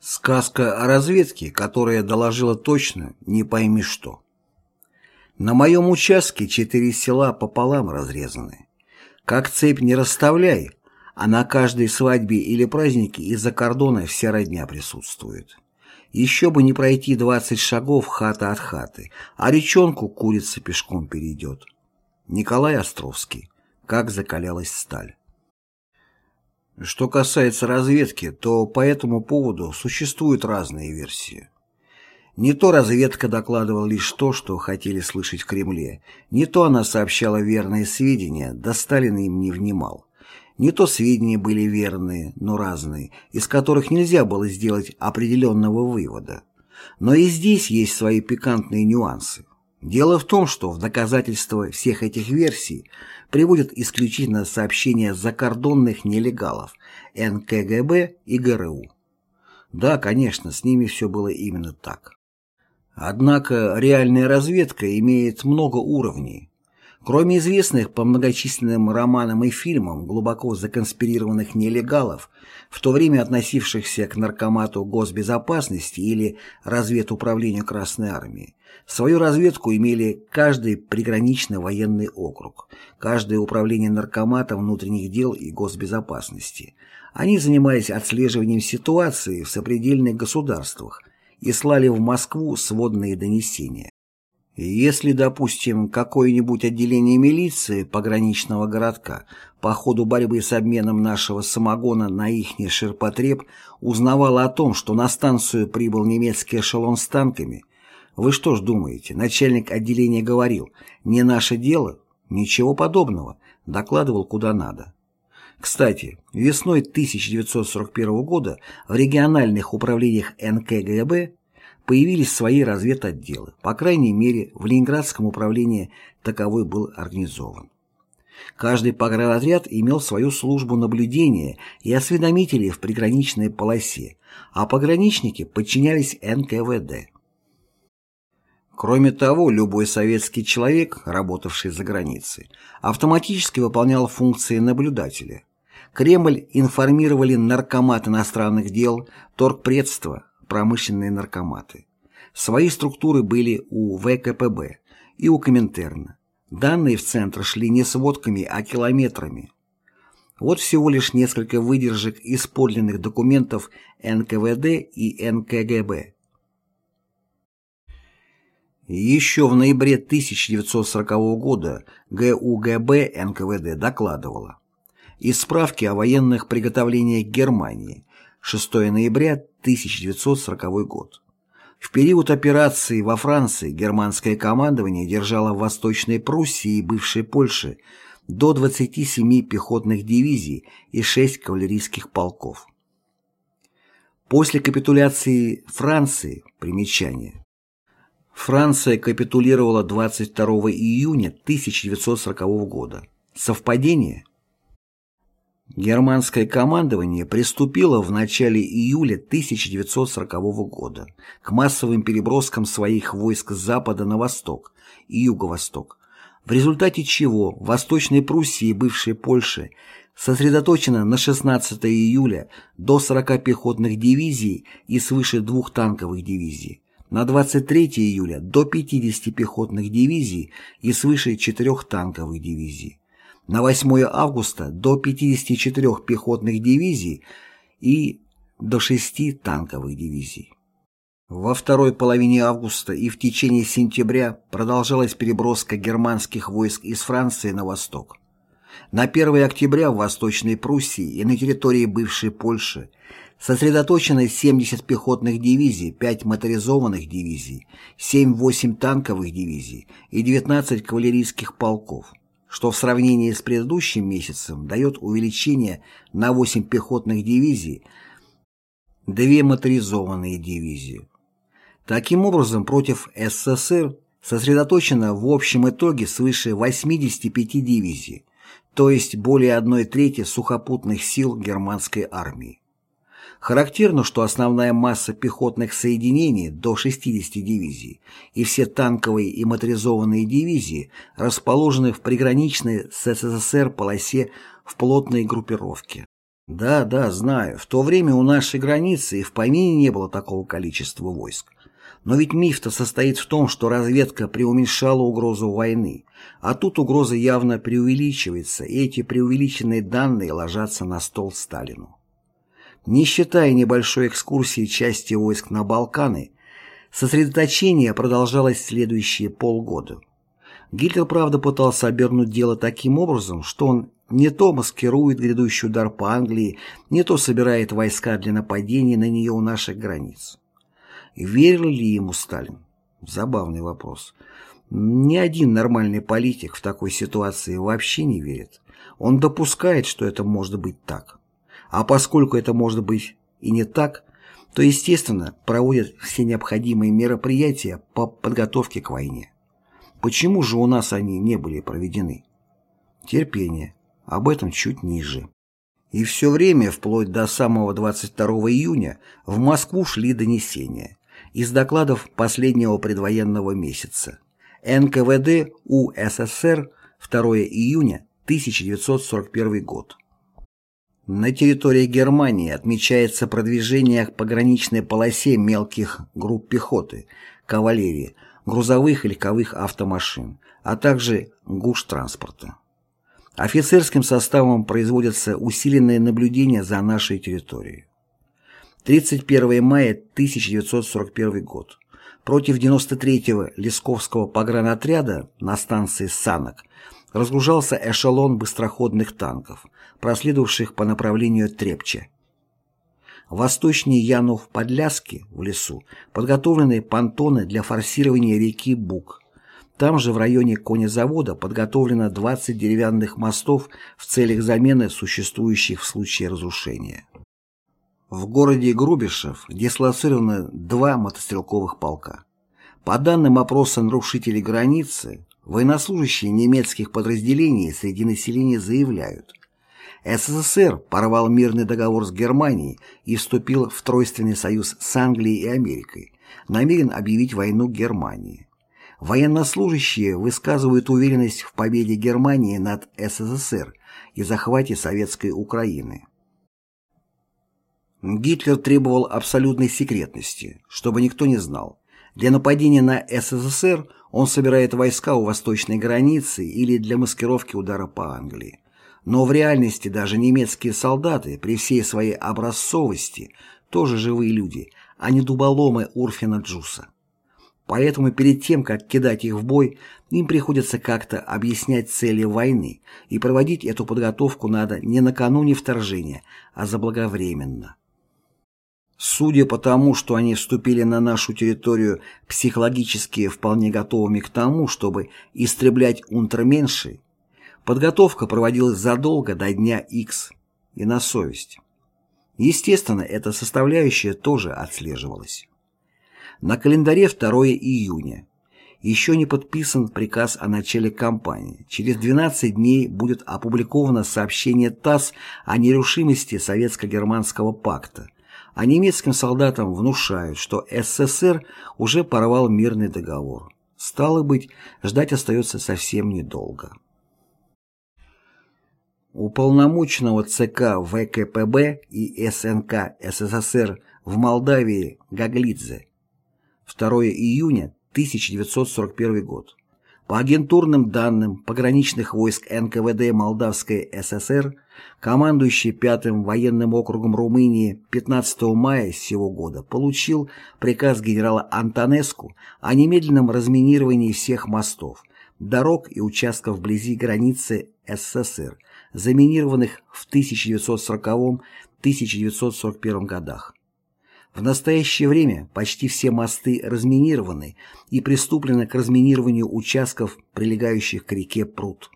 Сказка о разведке, которая доложила точно, не пойми что. На моем участке четыре села пополам разрезаны. Как цепь не расставляй, а на каждой свадьбе или празднике из-за кордона вся родня присутствует. Еще бы не пройти двадцать шагов хата от хаты, а речонку курица пешком перейдет. Николай Островский. Как закалялась сталь. Что касается разведки, то по этому поводу существуют разные версии. Не то разведка докладывала лишь то, что хотели слышать в Кремле, не то она сообщала верные сведения, да Сталин им не внимал. Не то сведения были верные, но разные, из которых нельзя было сделать определенного вывода. Но и здесь есть свои пикантные нюансы. Дело в том, что в доказательство всех этих версий приводят исключительно сообщения закордонных нелегалов НКГБ и ГРУ. Да, конечно, с ними все было именно так. Однако реальная разведка имеет много уровней. Кроме известных по многочисленным романам и фильмам глубоко законспирированных нелегалов, в то время относившихся к наркомату госбезопасности или разведуправлению Красной Армии, свою разведку имели каждый приграничный военный округ, каждое управление наркомата внутренних дел и госбезопасности. Они занимались отслеживанием ситуации в сопредельных государствах и слали в Москву сводные донесения. Если, допустим, какое-нибудь отделение милиции пограничного городка по ходу борьбы с обменом нашего самогона на ихний ширпотреб узнавало о том, что на станцию прибыл немецкий эшелон с танками, вы что ж думаете, начальник отделения говорил «не наше дело»? Ничего подобного, докладывал куда надо. Кстати, весной 1941 года в региональных управлениях НКГБ появились свои разведотделы, по крайней мере, в Ленинградском управлении таковой был организован. Каждый погранотряд имел свою службу наблюдения и осведомителей в приграничной полосе, а пограничники подчинялись НКВД. Кроме того, любой советский человек, работавший за границей, автоматически выполнял функции наблюдателя. Кремль информировали наркомат иностранных дел, торгпредство, промышленные наркоматы. Свои структуры были у ВКПБ и у Коминтерна. Данные в центр шли не сводками, а километрами. Вот всего лишь несколько выдержек из подлинных документов НКВД и НКГБ. Еще в ноябре 1940 года ГУГБ НКВД докладывала. Из справки о военных приготовлениях Германии 6 ноября 1940 год. В период операции во Франции германское командование держало в Восточной Пруссии и бывшей Польше до 27 пехотных дивизий и 6 кавалерийских полков. После капитуляции Франции, примечание, Франция капитулировала 22 июня 1940 года. Совпадение? Германское командование приступило в начале июля 1940 года к массовым переброскам своих войск с запада на восток и юго-восток, в результате чего Восточной Пруссии и бывшей Польше сосредоточено на 16 июля до 40 пехотных дивизий и свыше двух танковых дивизий, на 23 июля до 50 пехотных дивизий и свыше 4 танковых дивизий, на 8 августа до 54 пехотных дивизий и до 6 танковых дивизий. Во второй половине августа и в течение сентября продолжалась переброска германских войск из Франции на восток. На 1 октября в Восточной Пруссии и на территории бывшей Польши сосредоточено 70 пехотных дивизий, 5 моторизованных дивизий, 7-8 танковых дивизий и 19 кавалерийских полков, что в сравнении с предыдущим месяцем дает увеличение на 8 пехотных дивизий, 2 моторизованные дивизии. Таким образом, против СССР сосредоточено в общем итоге свыше 85 дивизий, то есть более одной трети сухопутных сил германской армии. Характерно, что основная масса пехотных соединений до 60 дивизий и все танковые и моторизованные дивизии расположены в приграничной с СССР полосе в плотной группировке. Да, да, знаю. В то время у нашей границы и в помине не было такого количества войск. Но ведь миф-то состоит в том, что разведка преуменьшала угрозу войны, а тут угроза явно преувеличивается, и эти преувеличенные данные ложатся на стол Сталину. Не считая небольшой экскурсии части войск на Балканы, сосредоточение продолжалось следующие полгода. Гитлер, правда, пытался обернуть дело таким образом, что он не то маскирует грядущий удар по Англии, не то собирает войска для нападения на нее у наших границ. Верил ли ему Сталин? Забавный вопрос. Ни один нормальный политик в такой ситуации вообще не верит. Он допускает, что это может быть так. А поскольку это может быть и не так, то, естественно, проводят все необходимые мероприятия по подготовке к войне. Почему же у нас они не были проведены? Терпение. Об этом чуть ниже. И все время, вплоть до самого 22 июня, в Москву шли донесения. Из докладов последнего предвоенного месяца. НКВД УССР 2 июня 1941 год. На территории Германии отмечается продвижение к пограничной полосе мелких групп пехоты, кавалерии, грузовых и легковых автомашин, а также гуш-транспорта. Офицерским составом производятся усиленные наблюдения за нашей территорией. 31 мая 1941 год. Против 93-го Лесковского погранотряда на станции Санок разгружался эшелон быстроходных танков, проследовавших по направлению Трепче. Восточнее Янов-Подляски, в лесу, подготовлены понтоны для форсирования реки Буг. Там же в районе конезавода подготовлено 20 деревянных мостов в целях замены существующих в случае разрушения. В городе Грубишев дислоцированы два мотострелковых полка. По данным опроса нарушителей границы, военнослужащие немецких подразделений среди населения заявляют, СССР порвал мирный договор с Германией и вступил в тройственный союз с Англией и Америкой, намерен объявить войну Германии. Военнослужащие высказывают уверенность в победе Германии над СССР и захвате советской Украины. Гитлер требовал абсолютной секретности, чтобы никто не знал. Для нападения на СССР он собирает войска у восточной границы или для маскировки удара по Англии. Но в реальности даже немецкие солдаты, при всей своей образцовости, тоже живые люди, а не дуболомы Урфина Джуса. Поэтому перед тем, как кидать их в бой, им приходится как-то объяснять цели войны, и проводить эту подготовку надо не накануне вторжения, а заблаговременно. Судя по тому, что они вступили на нашу территорию психологически вполне готовыми к тому, чтобы истреблять унтерменшей, подготовка проводилась задолго до дня X и на совесть. Естественно, эта составляющая тоже отслеживалась. На календаре 2 июня. Еще не подписан приказ о начале кампании. Через 12 дней будет опубликовано сообщение ТАСС о нерушимости Советско-Германского пакта, а немецким солдатам внушают, что СССР уже порвал мирный договор. Стало быть, ждать остается совсем недолго. Уполномоченного ЦК ВКПБ и СНК СССР в Молдавии Гаглидзе 2 июня 1941 год. По агентурным данным пограничных войск НКВД Молдавской ССР командующий пятым военным округом Румынии 15 мая сего года получил приказ генерала Антонеску о немедленном разминировании всех мостов, дорог и участков вблизи границы СССР, заминированных в 1940-1941 годах. В настоящее время почти все мосты разминированы и приступлено к разминированию участков, прилегающих к реке Прут.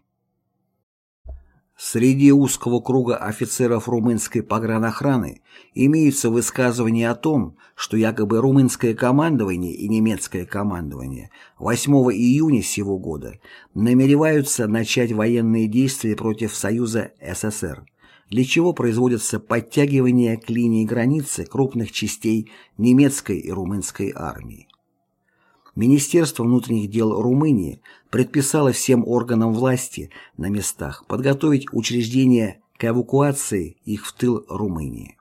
Среди узкого круга офицеров румынской погранохраны имеются высказывания о том, что якобы румынское командование и немецкое командование 8 июня сего года намереваются начать военные действия против Союза СССР, для чего производятся подтягивания к линии границы крупных частей немецкой и румынской армии. Министерство внутренних дел Румынии предписало всем органам власти на местах подготовить учреждения к эвакуации их в тыл Румынии.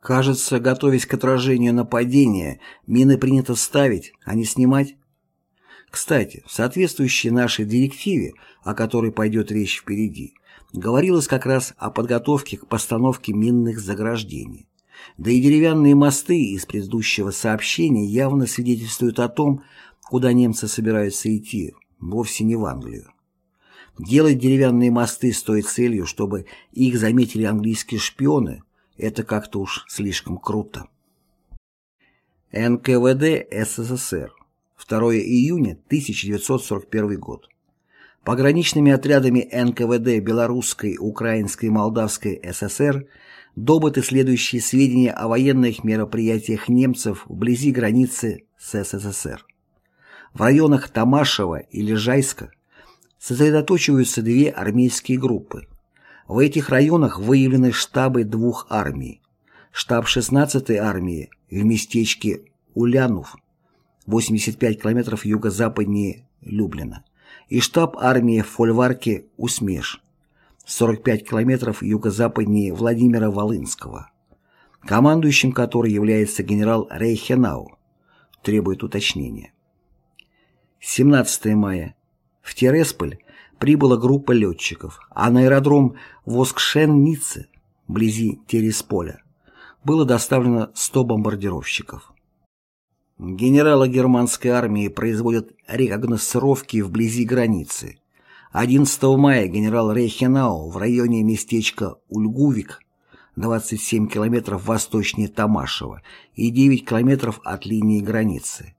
Кажется, готовясь к отражению нападения, мины принято ставить, а не снимать. Кстати, в соответствующей нашей директиве, о которой пойдет речь впереди, говорилось как раз о подготовке к постановке минных заграждений. Да и деревянные мосты из предыдущего сообщения явно свидетельствуют о том, куда немцы собираются идти, вовсе не в Англию. Делать деревянные мосты с той целью, чтобы их заметили английские шпионы, это как-то уж слишком круто. НКВД СССР. 2 июня 1941 год. Пограничными отрядами НКВД Белорусской, Украинской и Молдавской ССР добыты следующие сведения о военных мероприятиях немцев вблизи границы с СССР. В районах Тамашева и Лежайска сосредоточиваются две армейские группы в этих районах выявлены штабы двух армий. Штаб 16-й армии в местечке Улянов, 85 километров юго-западнее Люблина, и штаб армии в фольварке Усмеш, 45 километров юго-западнее Владимира Волынского, командующим которой является генерал Рейхенау, требует уточнения. 17 мая. В Тересполь прибыла группа летчиков, а на аэродром Воскшен-Ницце, вблизи Тересполя, было доставлено 100 бомбардировщиков. Генералы германской армии производят рекогносцировки вблизи границы. 11 мая генерал Рейхенау в районе местечка Ульгувик 27 километров восточнее Тамашева и 9 километров от линии границы.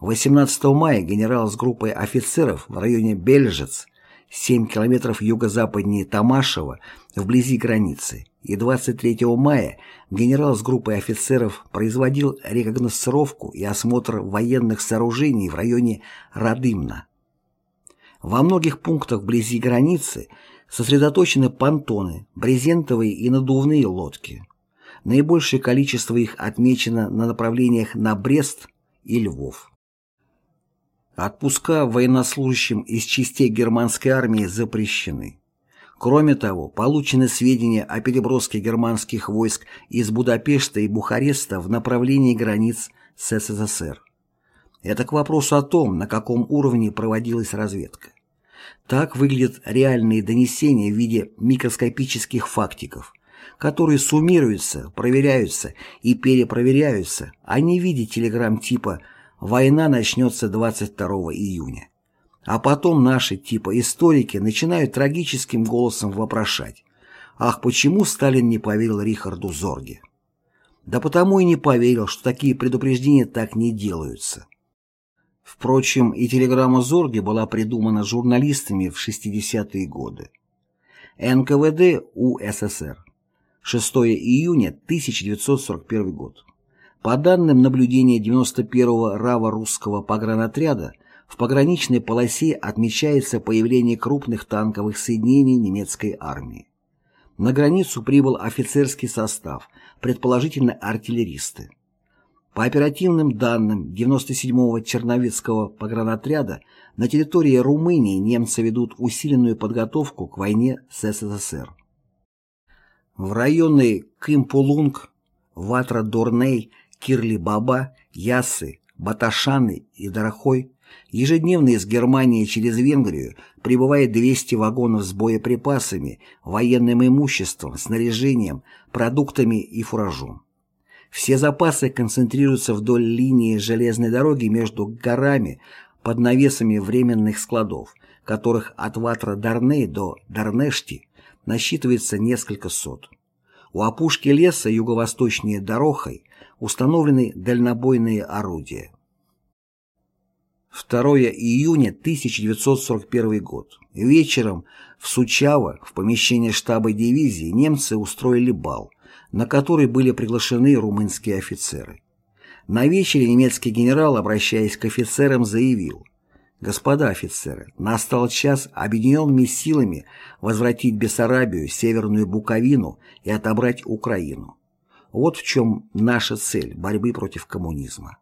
18 мая генерал с группой офицеров в районе Бельжец 7 километров юго-западнее Тамашева, вблизи границы, и 23 мая генерал с группой офицеров производил рекогносцировку и осмотр военных сооружений в районе Радымна. Во многих пунктах вблизи границы сосредоточены понтоны, брезентовые и надувные лодки. Наибольшее количество их отмечено на направлениях на Брест и Львов. Отпуска военнослужащим из частей германской армии запрещены. Кроме того, получены сведения о переброске германских войск из Будапешта и Бухареста в направлении границ с СССР. Это к вопросу о том, на каком уровне проводилась разведка. Так выглядят реальные донесения в виде микроскопических фактиков, которые суммируются, проверяются и перепроверяются, а не в виде телеграмм типа Война начнется 22 июня. А потом наши типа историки начинают трагическим голосом вопрошать. Ах, почему Сталин не поверил Рихарду Зорге? Да потому и не поверил, что такие предупреждения так не делаются. Впрочем, и телеграмма Зорге была придумана журналистами в 60-е годы. НКВД УССР. 6 июня 1941 год. По данным наблюдения 91-го РАВа-русского погранотряда, в пограничной полосе отмечается появление крупных танковых соединений немецкой армии. На границу прибыл офицерский состав, предположительно артиллеристы. По оперативным данным 97-го Черновецкого погранотряда на территории Румынии немцы ведут усиленную подготовку к войне с СССР. В районы Кымпулунг, Ватра-Дорней Кирли-Баба, Яссы, Баташаны и Дорохой ежедневно из Германии через Венгрию прибывает 200 вагонов с боеприпасами, военным имуществом, снаряжением, продуктами и фуражом. Все запасы концентрируются вдоль линии железной дороги между горами под навесами временных складов, которых от Ватра Дарней до Дарнешти насчитывается несколько сот. У опушки леса юго-восточнее Дорохой установлены дальнобойные орудия. 2 июня 1941 год. Вечером в Сучаво, в помещении штаба дивизии, немцы устроили бал, на который были приглашены румынские офицеры. На вечере немецкий генерал, обращаясь к офицерам, заявил «Господа офицеры, настал час объединенными силами возвратить Бессарабию, Северную Буковину и отобрать Украину. Вот в чем наша цель борьбы против коммунизма.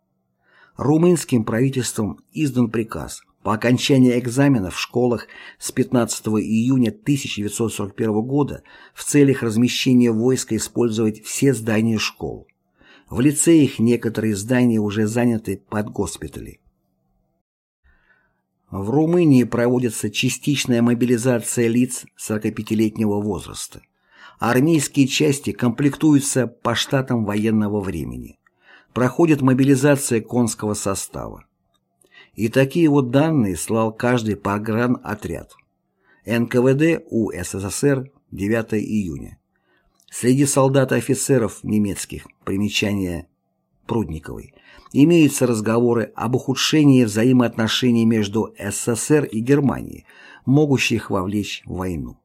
Румынским правительством издан приказ по окончании экзаменов в школах с 15 июня 1941 года в целях размещения войска использовать все здания школ. В лицеях некоторые здания уже заняты под госпитали. В Румынии проводится частичная мобилизация лиц 45-летнего возраста. Армейские части комплектуются по штатам военного времени. Проходит мобилизация конского состава. И такие вот данные слал каждый погранотряд. НКВД у СССР 9 июня. Среди солдат и офицеров немецких, примечание Прудниковой, имеются разговоры об ухудшении взаимоотношений между СССР и Германией, могущих вовлечь в войну.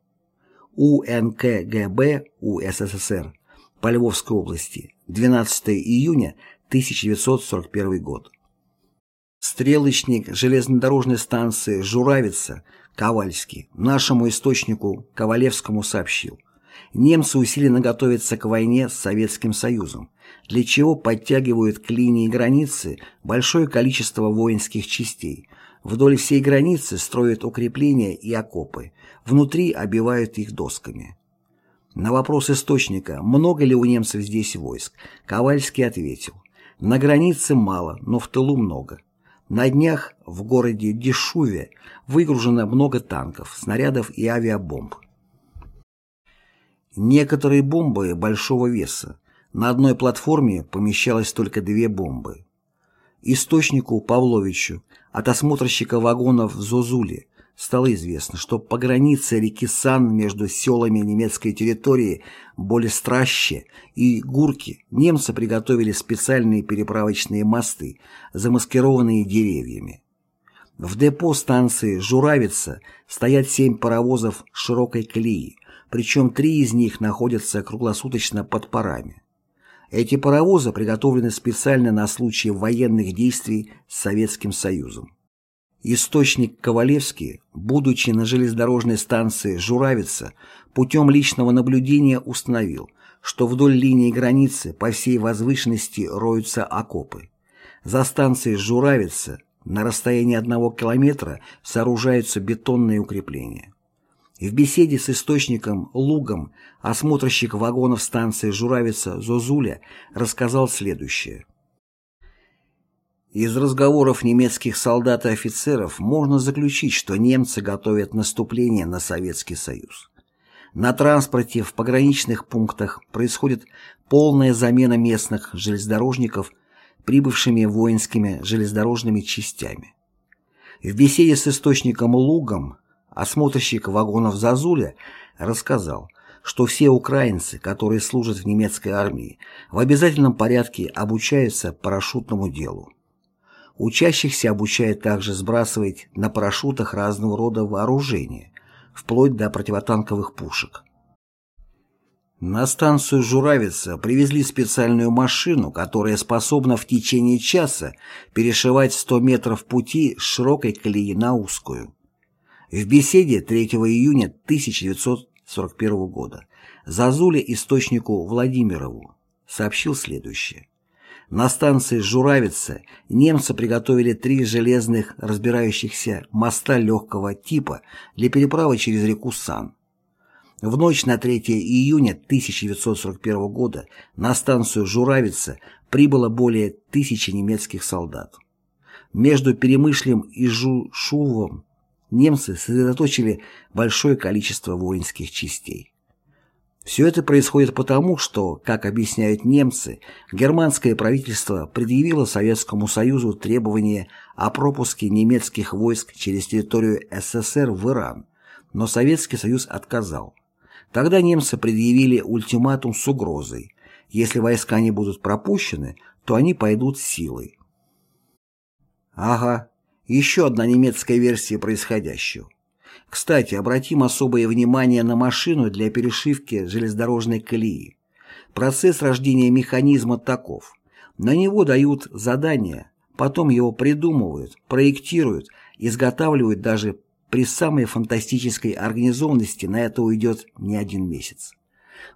УНКГБ УССР по Львовской области, 12 июня 1941 год. Стрелочник железнодорожной станции Журавица Ковальский нашему источнику Ковалевскому сообщил. Немцы усиленно готовятся к войне с Советским Союзом, для чего подтягивают к линии границы большое количество воинских частей. Вдоль всей границы строят укрепления и окопы, внутри обивают их досками. На вопрос источника, много ли у немцев здесь войск, Ковальский ответил, на границе мало, но в тылу много. На днях в городе Дешуве выгружено много танков, снарядов и авиабомб. Некоторые бомбы большого веса. На одной платформе помещалось только две бомбы. Источнику Павловичу от осмотрщика вагонов в Зозуле стало известно, что по границе реки Сан между селами немецкой территории Болестраще и Гурки немцы приготовили специальные переправочные мосты, замаскированные деревьями. В депо станции Журавица стоят семь паровозов широкой колеи, причем три из них находятся круглосуточно под парами. Эти паровозы приготовлены специально на случай военных действий с Советским Союзом. Источник Ковалевский, будучи на железнодорожной станции Журавица, путем личного наблюдения установил, что вдоль линии границы по всей возвышенности роются окопы. За станцией Журавица на расстоянии одного километра сооружаются бетонные укрепления. В беседе с источником Лугом осмотрщик вагонов станции Журавица Зозуля рассказал следующее. Из разговоров немецких солдат и офицеров можно заключить, что немцы готовят наступление на Советский Союз. На транспорте в пограничных пунктах происходит полная замена местных железнодорожников прибывшими воинскими железнодорожными частями. В беседе с источником Лугом осмотрщик вагонов Зазуля рассказал, что все украинцы, которые служат в немецкой армии, в обязательном порядке обучаются парашютному делу. Учащихся обучают также сбрасывать на парашютах разного рода вооружения, вплоть до противотанковых пушек. На станцию Журавица привезли специальную машину, которая способна в течение часа перешивать 100 метров пути с широкой колеи на узкую. В беседе 3 июня 1941 года Зазуля источнику Владимирову сообщил следующее. На станции Журавица немцы приготовили три железных разбирающихся моста легкого типа для переправы через реку Сан. В ночь на 3 июня 1941 года на станцию Журавица прибыло более тысячи немецких солдат. Между Перемышлем и Жушувом немцы сосредоточили большое количество воинских частей. Все это происходит потому, что, как объясняют немцы, германское правительство предъявило Советскому Союзу требование о пропуске немецких войск через территорию СССР в Иран, но Советский Союз отказал. Тогда немцы предъявили ультиматум с угрозой. Если войска не будут пропущены, то они пойдут силой. Ага, еще одна немецкая версия происходящего. Кстати, обратим особое внимание на машину для перешивки железнодорожной колеи. Процесс рождения механизма таков. На него дают задание, потом его придумывают, проектируют, изготавливают даже при самой фантастической организованности на это уйдет не один месяц.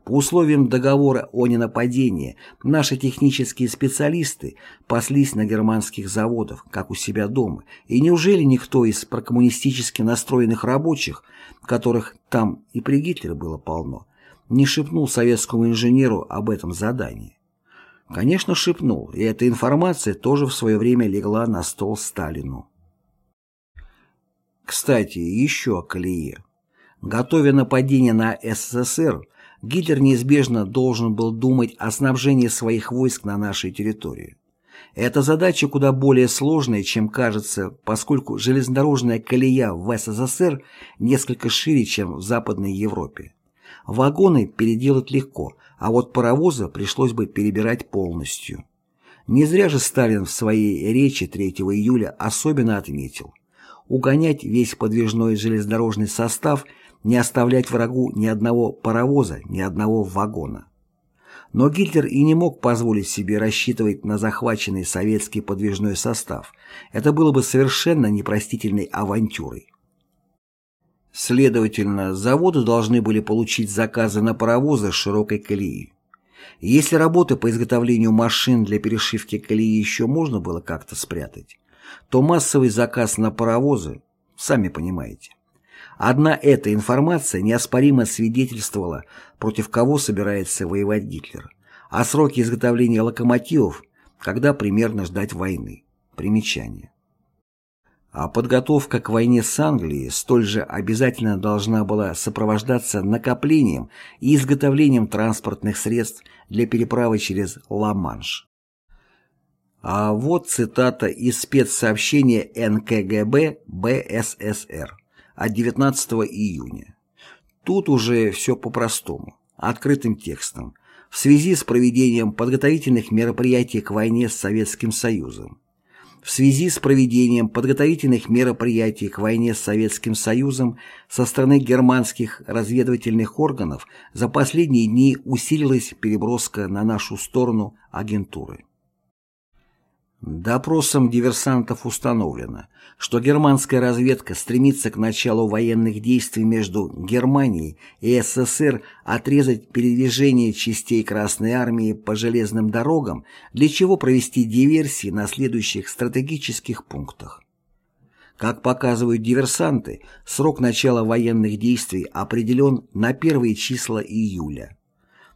По условиям договора о ненападении наши технические специалисты паслись на германских заводах, как у себя дома, и неужели никто из прокоммунистически настроенных рабочих, которых там и при Гитлере было полно, не шепнул советскому инженеру об этом задании? Конечно, шепнул, и эта информация тоже в свое время легла на стол Сталину. Кстати, еще о колее. Готовя нападение на СССР, Гитлер неизбежно должен был думать о снабжении своих войск на нашей территории. Эта задача куда более сложная, чем кажется, поскольку железнодорожная колея в СССР несколько шире, чем в Западной Европе. Вагоны переделать легко, а вот паровозы пришлось бы перебирать полностью. Не зря же Сталин в своей речи 3 июля особенно отметил – угонять весь подвижной железнодорожный состав, не оставлять врагу ни одного паровоза, ни одного вагона. Но Гитлер и не мог позволить себе рассчитывать на захваченный советский подвижной состав. Это было бы совершенно непростительной авантюрой. Следовательно, заводы должны были получить заказы на паровозы широкой колеей. Если работы по изготовлению машин для перешивки колеи еще можно было как-то спрятать, то массовый заказ на паровозы, сами понимаете. Одна эта информация неоспоримо свидетельствовала, против кого собирается воевать Гитлер, а сроки изготовления локомотивов, когда примерно ждать войны. Примечание. А подготовка к войне с Англией столь же обязательно должна была сопровождаться накоплением и изготовлением транспортных средств для переправы через Ла-Манш. А вот цитата из спецсообщения НКГБ БССР от 19 июня. Тут уже все по-простому, открытым текстом, в связи с проведением подготовительных мероприятий к войне с Советским Союзом. В связи с проведением подготовительных мероприятий к войне с Советским Союзом со стороны германских разведывательных органов за последние дни усилилась переброска на нашу сторону агентуры. Допросом диверсантов установлено, что германская разведка стремится к началу военных действий между Германией и СССР отрезать передвижение частей Красной Армии по железным дорогам, для чего провести диверсии на следующих стратегических пунктах. Как показывают диверсанты, срок начала военных действий определен на первые числа июля.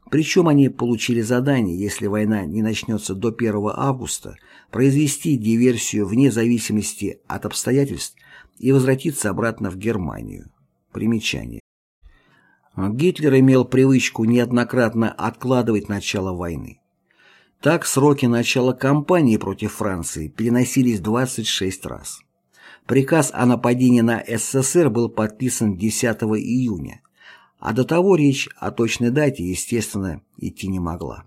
Причем они получили задание, если война не начнется до 1 августа, произвести диверсию вне зависимости от обстоятельств и возвратиться обратно в Германию. Примечание. Гитлер имел привычку неоднократно откладывать начало войны. Так сроки начала кампании против Франции переносились 26 раз. Приказ о нападении на СССР был подписан 10 июня, а до того речь о точной дате, естественно, идти не могла.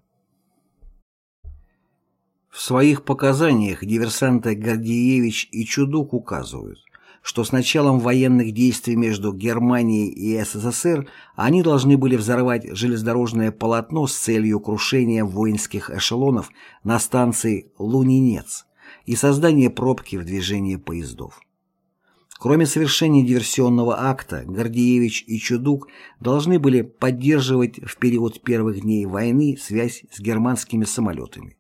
В своих показаниях диверсанты Гордеевич и Чудук указывают, что с началом военных действий между Германией и СССР они должны были взорвать железнодорожное полотно с целью крушения воинских эшелонов на станции Лунинец и создания пробки в движении поездов. Кроме совершения диверсионного акта, Гордеевич и Чудук должны были поддерживать в период первых дней войны связь с германскими самолетами,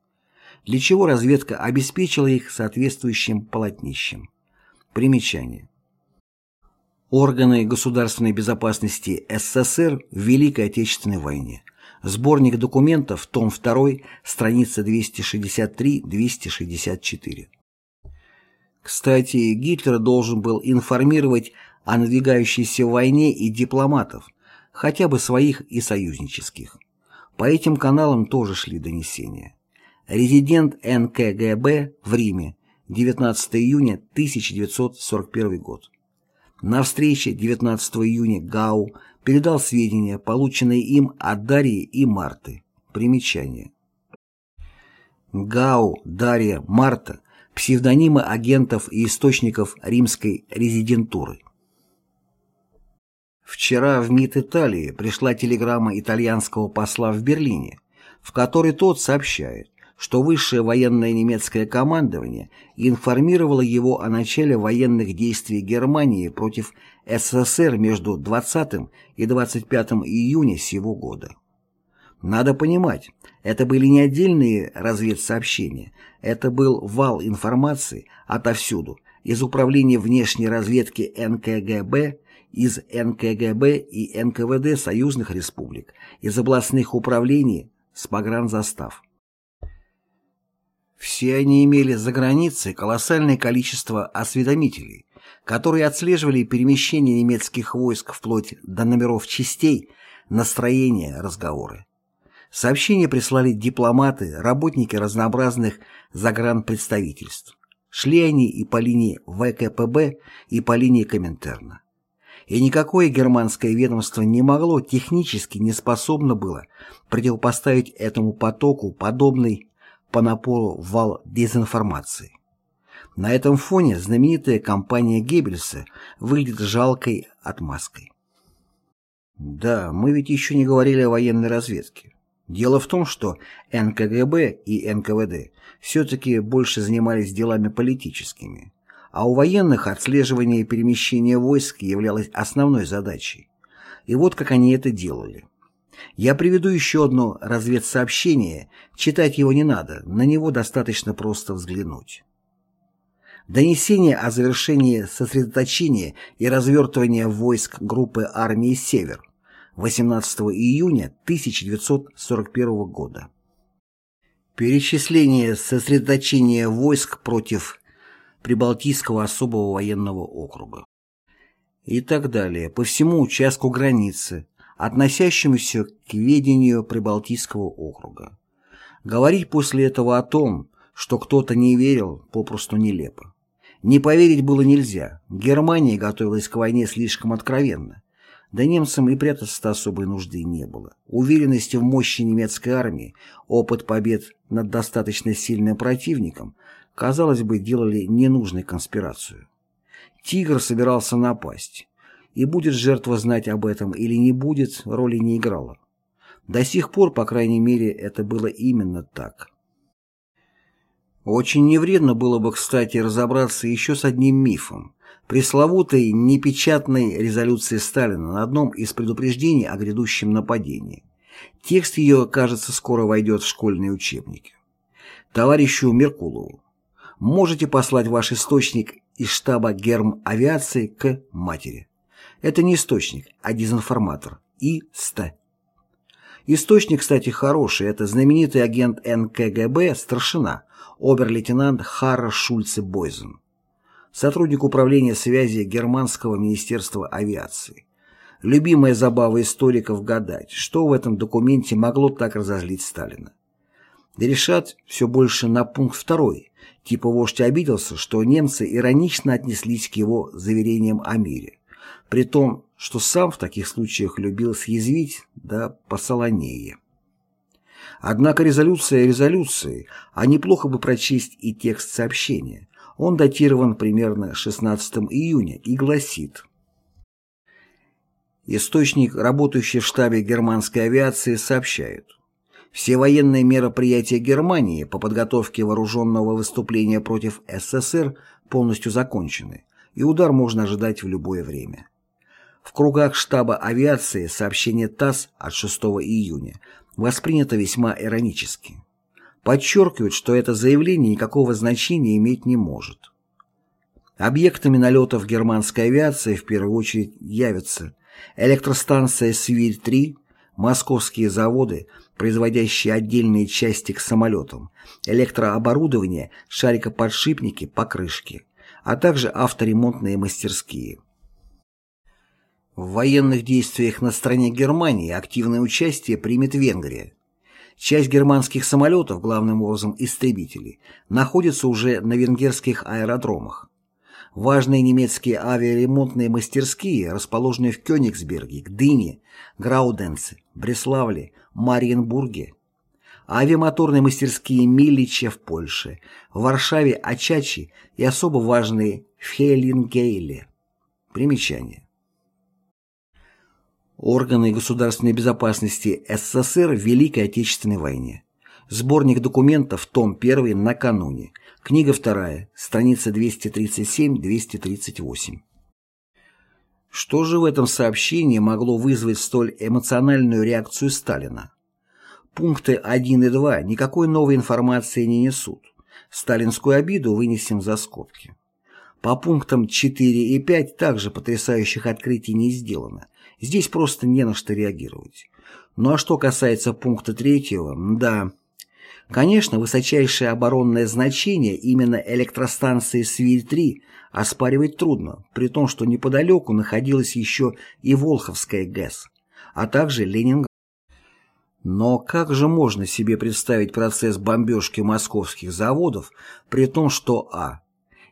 для чего разведка обеспечила их соответствующим полотнищем. Примечание. Органы государственной безопасности СССР в Великой Отечественной войне. Сборник документов, том 2, страница 263-264. Кстати, Гитлер должен был информировать о надвигающейся войне и дипломатов, хотя бы своих и союзнических. По этим каналам тоже шли донесения. Резидент НКГБ в Риме, 19 июня 1941 год. На встрече 19 июня Гау передал сведения, полученные им от Дарьи и Марты. Примечание. Гау, Дарья, Марта – псевдонимы агентов и источников римской резидентуры. Вчера в МИД Италии пришла телеграмма итальянского посла в Берлине, в которой тот сообщает, что высшее военное немецкое командование информировало его о начале военных действий Германии против СССР между 20 и 25 июня сего года. Надо понимать, это были не отдельные разведсообщения, это был вал информации отовсюду, из Управления внешней разведки НКГБ, из НКГБ и НКВД союзных республик, из областных управлений с погранзастав. Все они имели за границей колоссальное количество осведомителей, которые отслеживали перемещение немецких войск вплоть до номеров частей, настроения, разговоры. Сообщения прислали дипломаты, работники разнообразных загранпредставительств. Шли они и по линии ВКПБ, и по линии Коминтерна. И никакое германское ведомство не могло, технически не способно было противопоставить этому потоку подобный по напору вал дезинформации. На этом фоне знаменитая кампания Геббельса выглядит жалкой отмазкой. Да, мы ведь еще не говорили о военной разведке. Дело в том, что НКГБ и НКВД все-таки больше занимались делами политическими, а у военных отслеживание и перемещение войск являлось основной задачей. И вот как они это делали. Я приведу еще одно разведсообщение, читать его не надо, на него достаточно просто взглянуть. Донесение о завершении сосредоточения и развертывания войск группы армии «Север» 18 июня 1941 года. Перечисление сосредоточения войск против Прибалтийского особого военного округа. И так далее, по всему участку границы, относящемуся к ведению Прибалтийского округа. Говорить после этого о том, что кто-то не верил, попросту нелепо. Не поверить было нельзя. Германия готовилась к войне слишком откровенно. Да немцам и прятаться особой нужды не было. Уверенность в мощи немецкой армии, опыт побед над достаточно сильным противником, казалось бы, делали ненужной конспирацию. Тигр собирался напасть. И будет жертва знать об этом или не будет, роли не играла. До сих пор, по крайней мере, это было именно так. Очень невредно было бы, кстати, разобраться еще с одним мифом, пресловутой непечатной резолюции Сталина на одном из предупреждений о грядущем нападении. Текст ее, кажется, скоро войдет в школьные учебники. Товарищу Меркулову. Можете послать ваш источник из штаба герм авиации к матери. Это не источник, а дезинформатор. И.Ст. Источник, кстати, хороший. Это знаменитый агент НКГБ, старшина, обер-лейтенант Харра Шульце-Бойзен сотрудник управления связи Германского министерства авиации. Любимая забава историков гадать, что в этом документе могло так разозлить Сталина. Решат все больше на пункт второй, типа вождь обиделся, что немцы иронично отнеслись к его заверениям о мире, при том, что сам в таких случаях любил съязвить да посолонее. Однако резолюция резолюции, а неплохо бы прочесть и текст сообщения, он датирован примерно 16 июня и гласит. Источник, работающий в штабе германской авиации, сообщает. Все военные мероприятия Германии по подготовке вооруженного выступления против СССР полностью закончены, и удар можно ожидать в любое время. В кругах штаба авиации сообщение ТАСС от 6 июня воспринято весьма иронически подчеркивают, что это заявление никакого значения иметь не может. Объектами налетов германской авиации в первую очередь явятся электростанция «Свирь-3», московские заводы, производящие отдельные части к самолетам, электрооборудование, шарикоподшипники, покрышки, а также авторемонтные мастерские. В военных действиях на стороне Германии активное участие примет Венгрия. Часть германских самолетов, главным образом истребители, находится уже на венгерских аэродромах. Важные немецкие авиаремонтные мастерские, расположенные в Кёнигсберге, Гдыне, Грауденце, Бреславле, Мариенбурге, авиамоторные мастерские Милича в Польше, в Варшаве Ачачи и особо важные в Хелингейле. Примечание. Органы государственной безопасности СССР в Великой Отечественной войне. Сборник документов, том 1, накануне. Книга 2, страница 237-238. Что же в этом сообщении могло вызвать столь эмоциональную реакцию Сталина? Пункты 1 и 2 никакой новой информации не несут. Сталинскую обиду вынесем за скобки. По пунктам 4 и 5 также потрясающих открытий не сделано. Здесь просто не на что реагировать. Ну а что касается пункта 3, да, Конечно, высочайшее оборонное значение именно электростанции Свиль-3 оспаривать трудно, при том, что неподалеку находилась еще и Волховская ГЭС, а также Ленинград. Но как же можно себе представить процесс бомбежки московских заводов, при том, что а.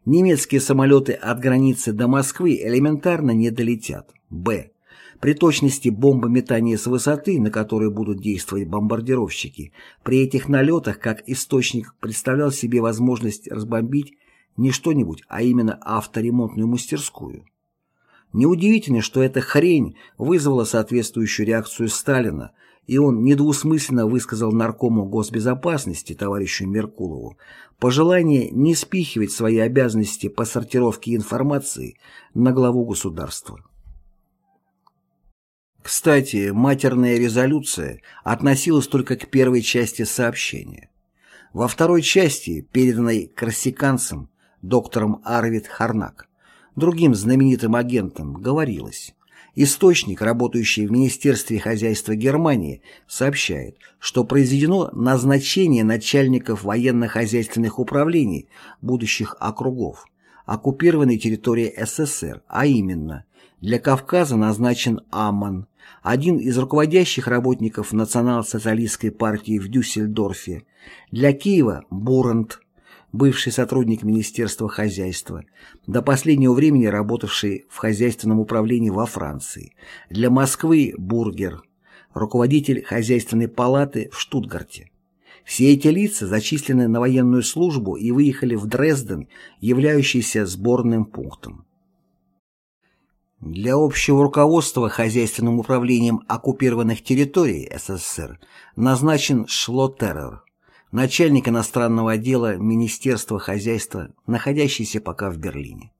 Немецкие самолеты от границы до Москвы элементарно не долетят, б. При точности бомбометания с высоты, на которой будут действовать бомбардировщики, при этих налетах как источник представлял себе возможность разбомбить не что-нибудь, а именно авторемонтную мастерскую. Неудивительно, что эта хрень вызвала соответствующую реакцию Сталина, и он недвусмысленно высказал наркому госбезопасности товарищу Меркулову пожелание не спихивать свои обязанности по сортировке информации на главу государства. Кстати, матерная резолюция относилась только к первой части сообщения. Во второй части, переданной корсиканцем, доктором Арвид Харнак, другим знаменитым агентом, говорилось, Источник, работающий в Министерстве хозяйства Германии, сообщает, что произведено назначение начальников военно-хозяйственных управлений будущих округов оккупированной территории СССР, а именно для Кавказа назначен Амман, один из руководящих работников национал-социалистской партии в Дюссельдорфе, для Киева – Бурент, бывший сотрудник Министерства хозяйства, до последнего времени работавший в хозяйственном управлении во Франции, для Москвы – Бургер, руководитель хозяйственной палаты в Штутгарте. Все эти лица зачислены на военную службу и выехали в Дрезден, являющийся сборным пунктом. Для общего руководства хозяйственным управлением оккупированных территорий СССР назначен Шлоттерер, начальник иностранного отдела Министерства хозяйства, находящийся пока в Берлине.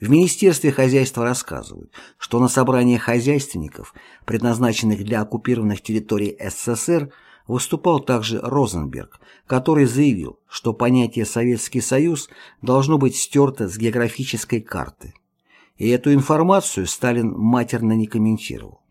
В Министерстве хозяйства рассказывают, что на собрании хозяйственников, предназначенных для оккупированных территорий СССР, выступал также Розенберг, который заявил, что понятие «Советский Союз» должно быть стерто с географической карты. И эту информацию Сталин матерно не комментировал.